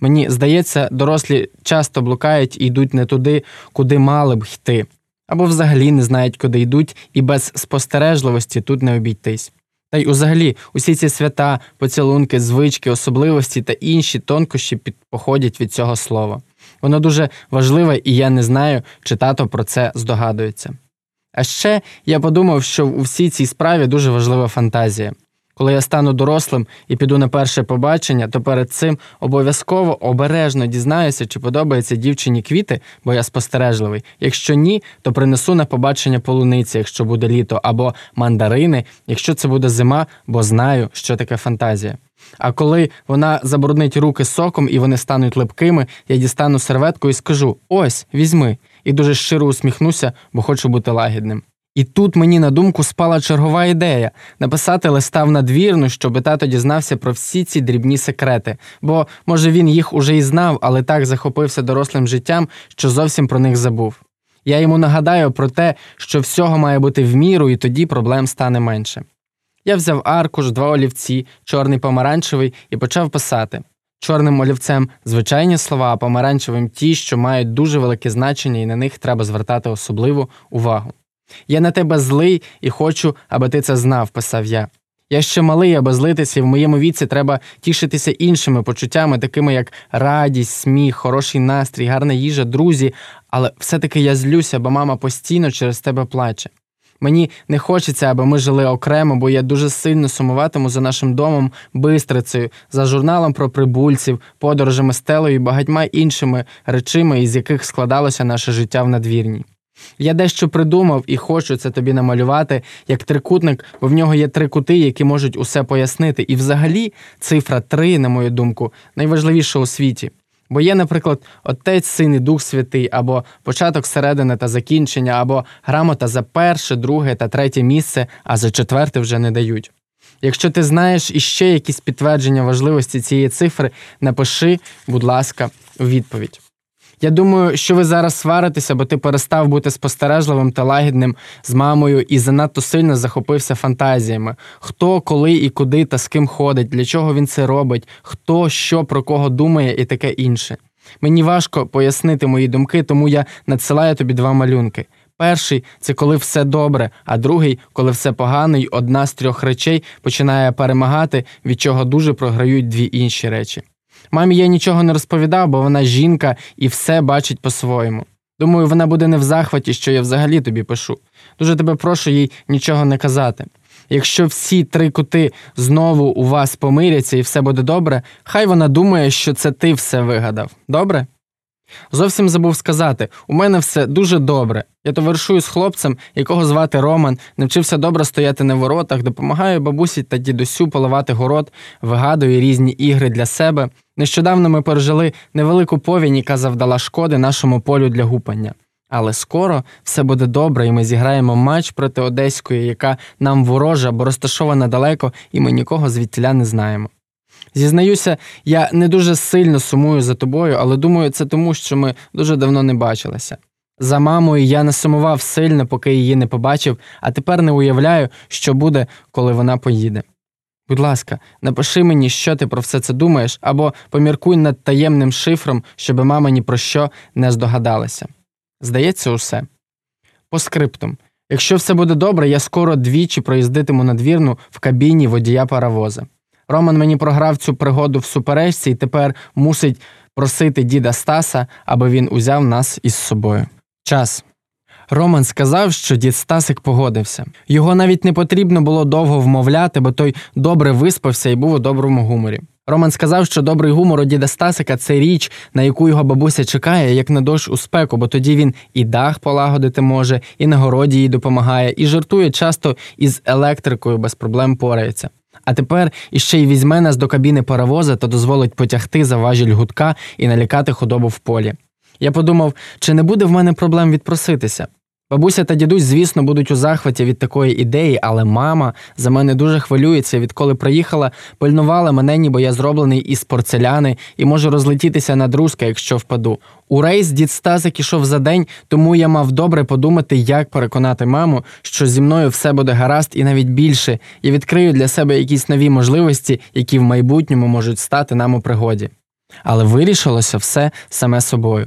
Мені здається, дорослі часто блукають і йдуть не туди, куди мали б йти, або взагалі не знають, куди йдуть, і без спостережливості тут не обійтись. Та й взагалі усі ці свята, поцілунки, звички, особливості та інші тонкощі походять від цього слова. Воно дуже важливе, і я не знаю, чи тато про це здогадується. А ще я подумав, що у всій цій справі дуже важлива фантазія. Коли я стану дорослим і піду на перше побачення, то перед цим обов'язково обережно дізнаюся, чи подобається дівчині квіти, бо я спостережливий. Якщо ні, то принесу на побачення полуниці, якщо буде літо, або мандарини, якщо це буде зима, бо знаю, що таке фантазія. А коли вона забруднить руки соком і вони стануть липкими, я дістану серветку і скажу: ось, візьми, і дуже щиро усміхнуся, бо хочу бути лагідним. І тут мені на думку спала чергова ідея написати листа в надвірну, щоб тато дізнався про всі ці дрібні секрети, бо, може, він їх уже і знав, але так захопився дорослим життям, що зовсім про них забув. Я йому нагадаю про те, що всього має бути в міру, і тоді проблем стане менше. Я взяв аркуш, два олівці, чорний помаранчевий, і почав писати. Чорним олівцем звичайні слова, а помаранчевим ті, що мають дуже велике значення, і на них треба звертати особливу увагу. Я на тебе злий і хочу, аби ти це знав, писав я. Я ще малий, аби злитися, і в моєму віці треба тішитися іншими почуттями, такими як радість, сміх, хороший настрій, гарна їжа, друзі, але все-таки я злюся, бо мама постійно через тебе плаче. Мені не хочеться, аби ми жили окремо, бо я дуже сильно сумуватиму за нашим домом, бистрицею, за журналом про прибульців, подорожами стелею і багатьма іншими речами, із яких складалося наше життя в надвірній. Я дещо придумав і хочу це тобі намалювати як трикутник, бо в нього є три кути, які можуть усе пояснити. І взагалі цифра три, на мою думку, найважливіша у світі. Бо є, наприклад, Отець, Син і Дух Святий, або початок середини та закінчення, або грамота за перше, друге та третє місце, а за четверте вже не дають. Якщо ти знаєш іще якісь підтвердження важливості цієї цифри, напиши, будь ласка, у відповідь. Я думаю, що ви зараз сваритеся, бо ти перестав бути спостережливим та лагідним з мамою і занадто сильно захопився фантазіями. Хто, коли і куди та з ким ходить, для чого він це робить, хто що про кого думає і таке інше. Мені важко пояснити мої думки, тому я надсилаю тобі два малюнки. Перший це коли все добре, а другий, коли все погано, і одна з трьох речей починає перемагати, від чого дуже програють дві інші речі. Мамі я нічого не розповідав, бо вона жінка і все бачить по-своєму. Думаю, вона буде не в захваті, що я взагалі тобі пишу. Дуже тебе прошу їй нічого не казати. Якщо всі три кути знову у вас помиряться і все буде добре, хай вона думає, що це ти все вигадав. Добре? Зовсім забув сказати, у мене все дуже добре. Я товаришую з хлопцем, якого звати Роман, навчився добре стояти на воротах, допомагаю бабусі та дідусю поливати город, вигадую різні ігри для себе. Нещодавно ми пережили невелику повінь, яка завдала шкоди нашому полю для гупання. Але скоро все буде добре, і ми зіграємо матч проти Одеської, яка нам ворожа, бо розташована далеко, і ми нікого звідтіля не знаємо. Зізнаюся, я не дуже сильно сумую за тобою, але думаю, це тому, що ми дуже давно не бачилися. За мамою я не сумував сильно, поки її не побачив, а тепер не уявляю, що буде, коли вона поїде. Будь ласка, напиши мені, що ти про все це думаєш, або поміркуй над таємним шифром, щоб мама ні про що не здогадалася. Здається, усе. По скриптум. Якщо все буде добре, я скоро двічі проїздитиму надвірну в кабіні водія паровоза. Роман мені програв цю пригоду в суперечці і тепер мусить просити діда Стаса, аби він узяв нас із собою. Час. Роман сказав, що дід Стасик погодився. Його навіть не потрібно було довго вмовляти, бо той добре виспався і був у доброму гуморі. Роман сказав, що добрий гумор у діда Стасика це річ, на яку його бабуся чекає, як на дощ у спеку, бо тоді він і дах полагодити може, і на городі їй допомагає, і жартує часто із електрикою без проблем порається. А тепер іще й візьме нас до кабіни паровоза та дозволить потягти за важіль гудка і налякати худобу в полі. Я подумав, чи не буде в мене проблем відпроситися. Бабуся та дідусь, звісно, будуть у захваті від такої ідеї, але мама за мене дуже хвилюється, відколи приїхала, пильнувала мене, ніби я зроблений із порцеляни і можу розлетітися на друзка, якщо впаду. У рейс дід Стасик за день, тому я мав добре подумати, як переконати маму, що зі мною все буде гаразд, і навіть більше я відкрию для себе якісь нові можливості, які в майбутньому можуть стати нам у пригоді. Але вирішилося все саме собою.